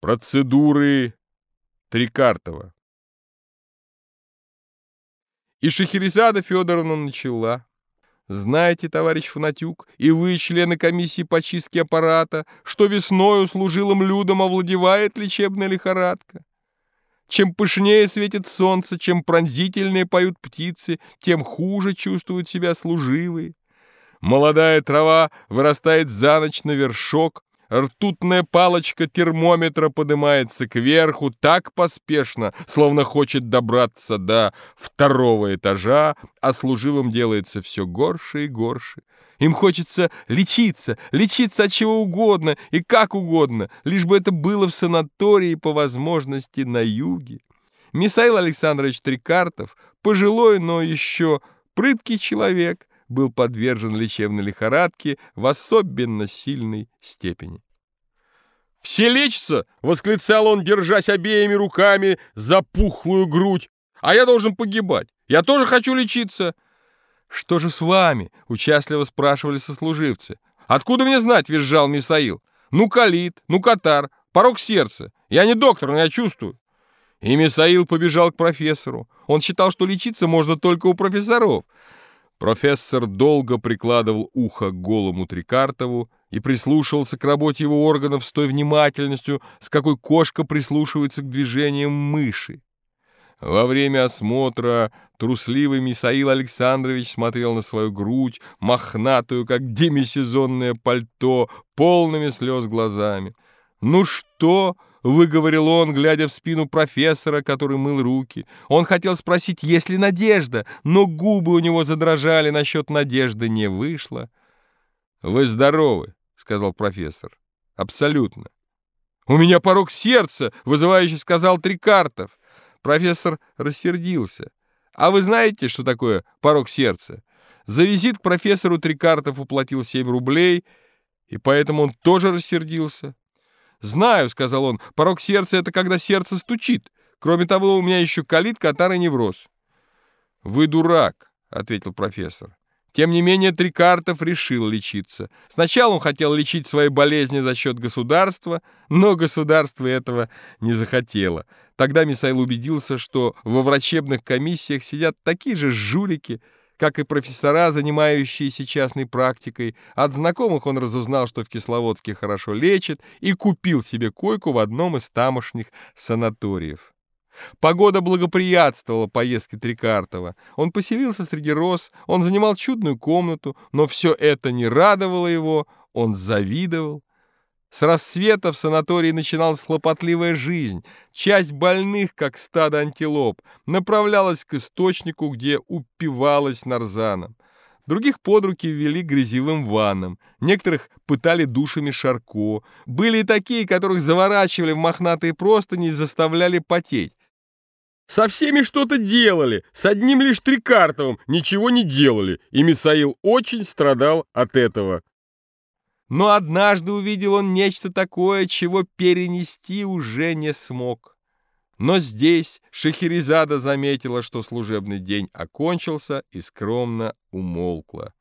Процедуры Трикартова. И Шахерезада Федоровна начала. Знаете, товарищ Фанатюк, и вы, члены комиссии по чистке аппарата, что весною служилым людям овладевает лечебная лихорадка. Чем пышнее светит солнце, чем пронзительнее поют птицы, тем хуже чувствуют себя служивые. Молодая трава вырастает за ночь на вершок, Ртутная палочка термометра поднимается кверху так поспешно, словно хочет добраться до второго этажа, а служивым делается все горше и горше. Им хочется лечиться, лечиться от чего угодно и как угодно, лишь бы это было в санатории по возможности на юге. Мисаил Александрович Трикартов, пожилой, но еще прыткий человек, был подвержен лечебной лихорадке в особенно сильной степени. «Все лечатся!» — восклицал он, держась обеими руками за пухлую грудь. «А я должен погибать! Я тоже хочу лечиться!» «Что же с вами?» — участливо спрашивали сослуживцы. «Откуда мне знать?» — визжал Мисаил. «Ну, калит, ну, катар, порог сердца. Я не доктор, но я чувствую». И Мисаил побежал к профессору. Он считал, что лечиться можно только у профессоров — Профессор долго прикладывал ухо к голому Трикартову и прислушивался к работе его органов с той внимательностью, с какой кошка прислушивается к движениям мыши. Во время осмотра трусливый Мисаил Александрович смотрел на свою грудь, мохнатую, как демисезонное пальто, полными слез глазами. «Ну что?» — выговорил он, глядя в спину профессора, который мыл руки. Он хотел спросить, есть ли надежда, но губы у него задрожали, насчет надежды не вышло. «Вы здоровы», — сказал профессор. «Абсолютно». «У меня порог сердца», — вызывающе сказал Трикартов. Профессор рассердился. «А вы знаете, что такое порог сердца?» За визит к профессору Трикартов уплатил 7 рублей, и поэтому он тоже рассердился. «Знаю», — сказал он, — «порог сердца — это когда сердце стучит. Кроме того, у меня еще калит, катар и невроз». «Вы дурак», — ответил профессор. Тем не менее, Трикартов решил лечиться. Сначала он хотел лечить свои болезни за счет государства, но государство этого не захотело. Тогда Мисаил убедился, что во врачебных комиссиях сидят такие же жулики, как и профессора, занимающиеся частной практикой. От знакомых он разузнал, что в Кисловодске хорошо лечат, и купил себе койку в одном из тамошних санаториев. Погода благоприятствовала поездке Трикартова. Он поселился среди роз, он занимал чудную комнату, но все это не радовало его, он завидовал. С рассвета в санатории начиналась хлопотливая жизнь. Часть больных, как стадо антилоп, направлялась к источнику, где упивалась нарзаном. Других под руки ввели грязевым ваннам, некоторых пытали душами Шарко. Были и такие, которых заворачивали в мохнатые простыни и заставляли потеть. Со всеми что-то делали, с одним лишь Трикартовым ничего не делали, и Мисаил очень страдал от этого. Но однажды увидел он нечто такое, чего перенести уже не смог. Но здесь Шахерезада заметила, что служебный день окончился и скромно умолкла.